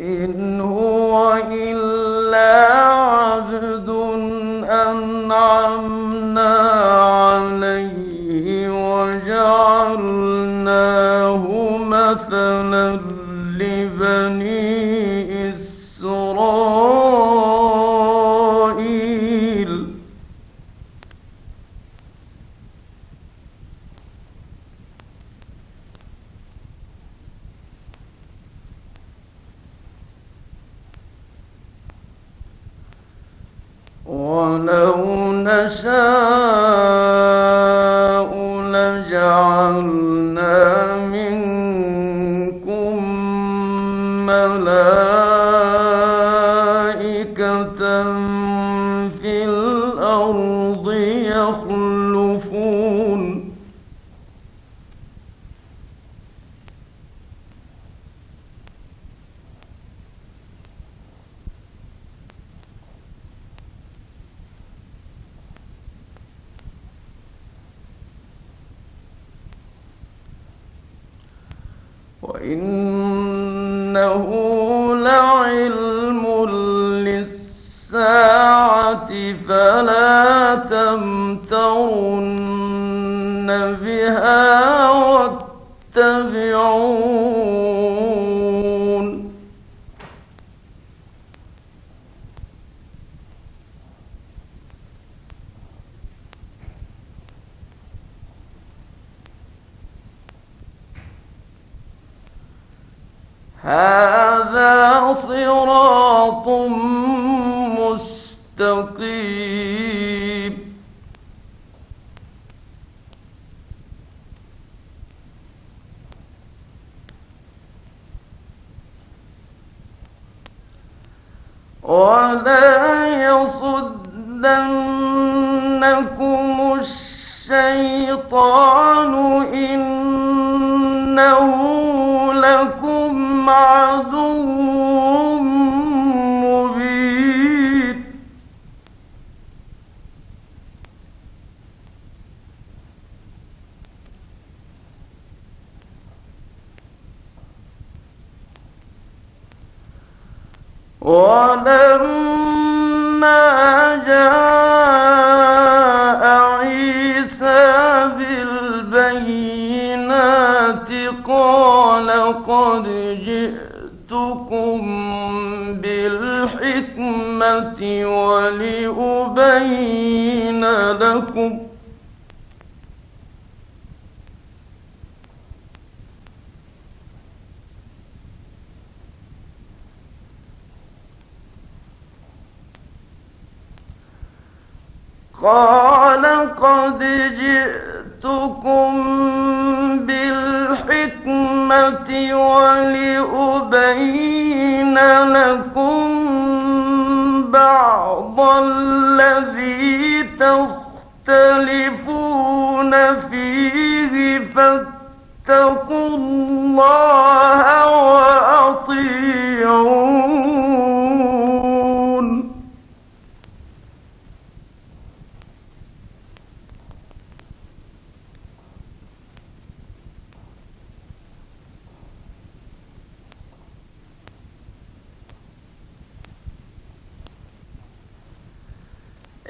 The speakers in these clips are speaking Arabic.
إن هو ملائكة هذا صراط مستقيم. ولما جاء عيسى بالبينات قال قد جئتكم بالحكمة ولأبين لكم قال قد جئتكم بالحكمة ولأبين لكم بعض الذي تختلفون فيه فاتقوا الله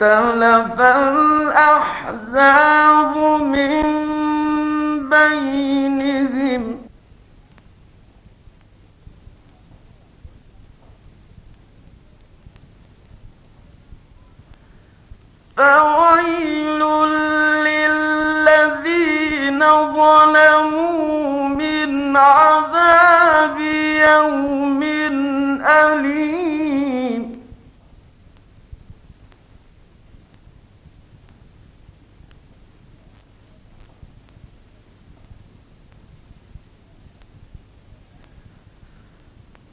فاختلف الأحزاب من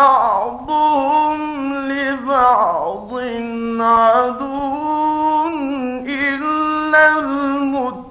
بعضهم لبعض عدو إلا المتقين.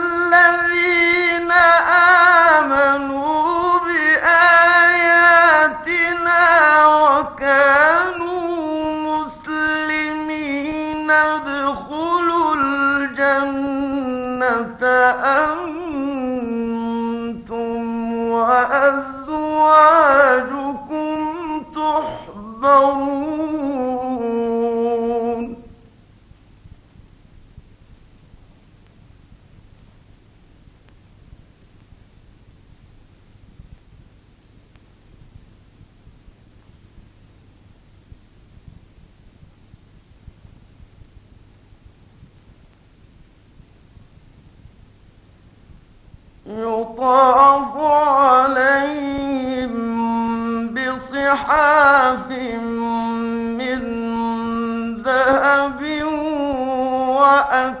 يطاف عليهم بصحاف من ذهب وأكواب.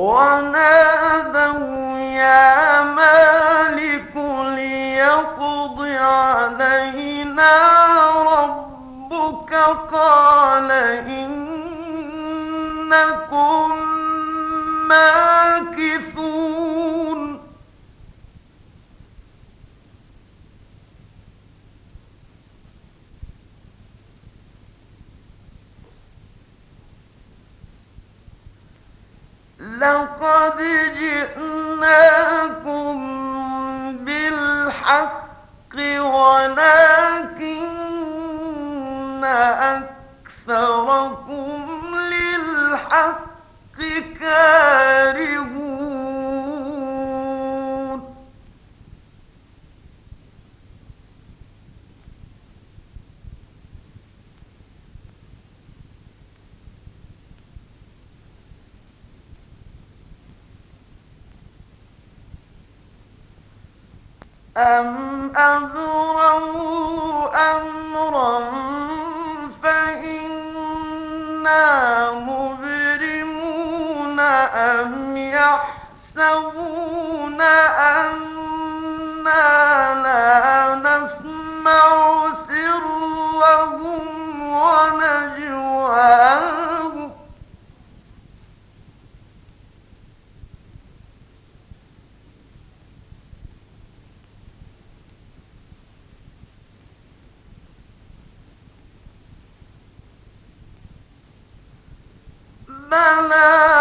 ونادوا يا مالك علينا ربك قال إنكم ماكثون لقد جئناكم بالحق ولكن أكثركم للحق كارهون. أم أبرموا أمرا فإنا مبرمون أم يحسبون أنا لا بلى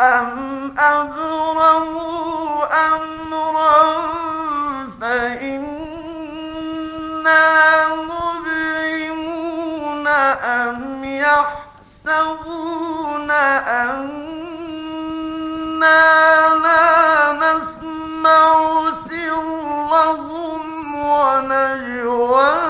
أم أبرموا أمرا فإنا مبرمون أم يحسبون أنا لا نسمع سرهم ونجواهم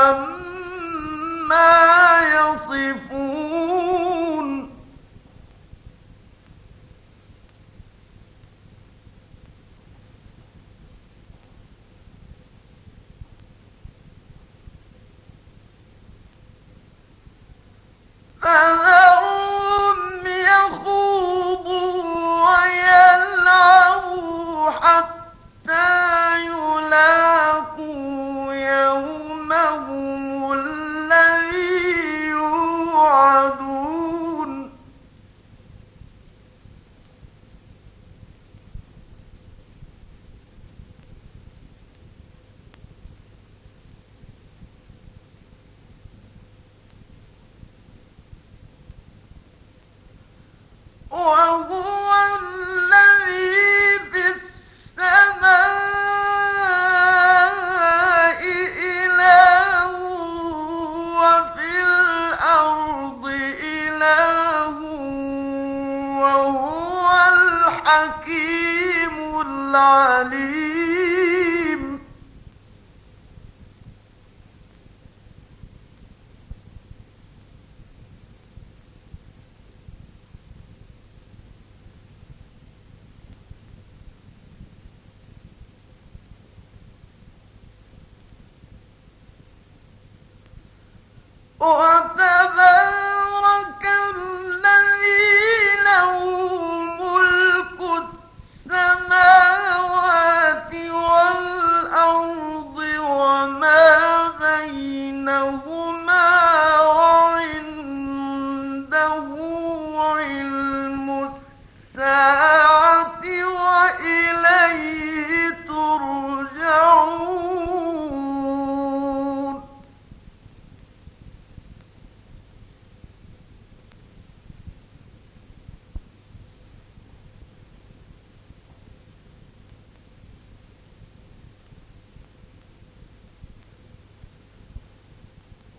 وتبارك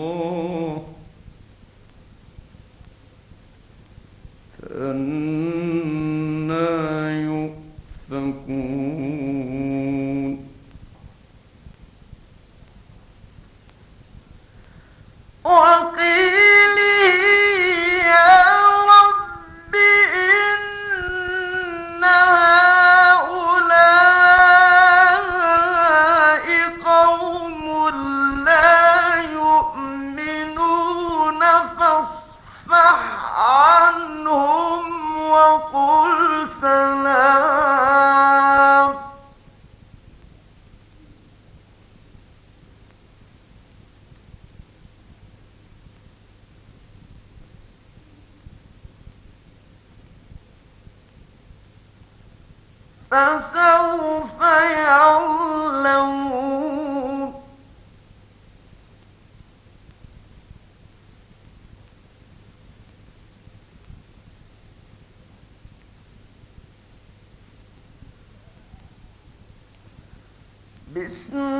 more. فسوف يعلمون. بسم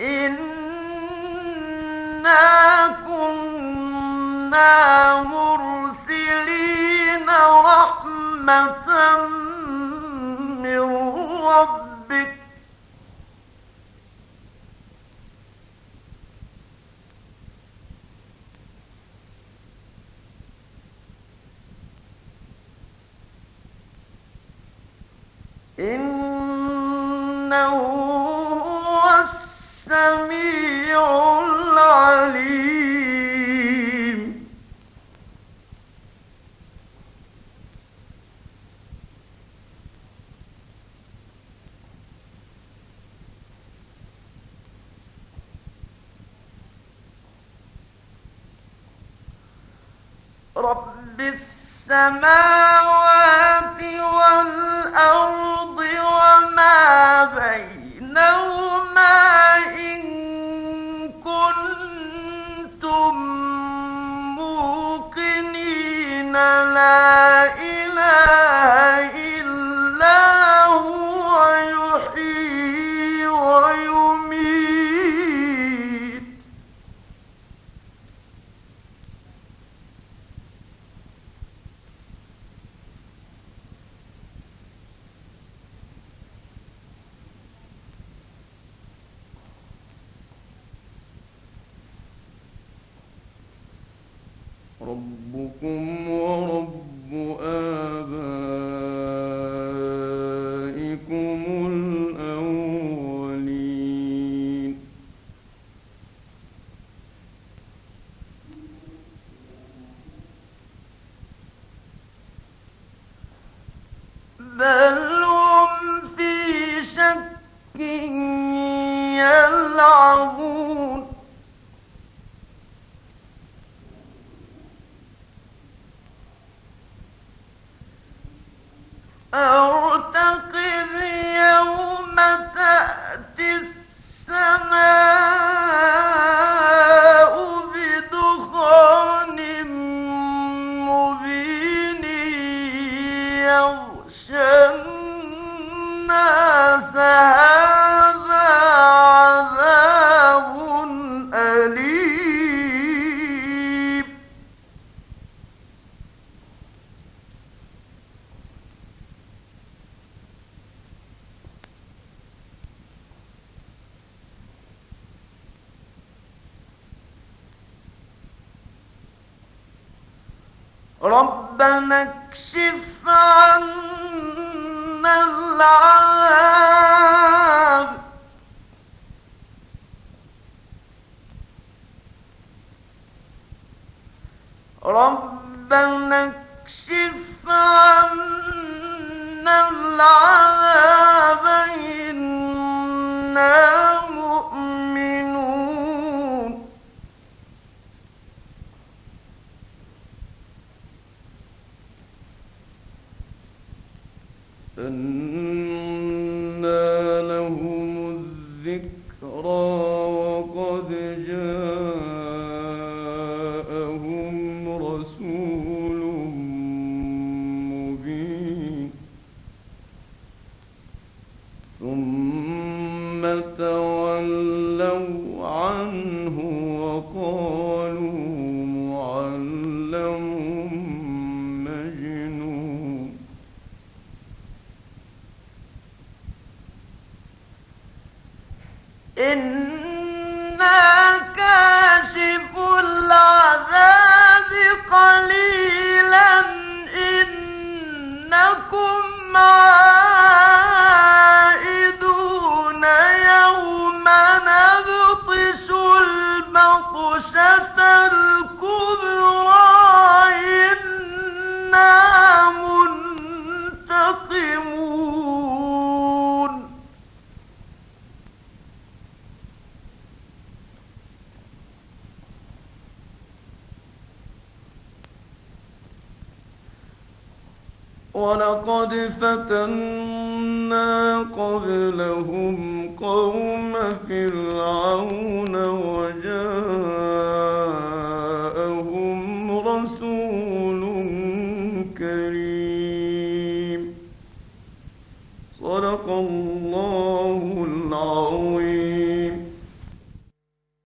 إنا كنا مرسلين رحمة رب السماوات والأرض ربكم ورب آبائكم Ah. أن فتنا قبلهم قوم فرعون.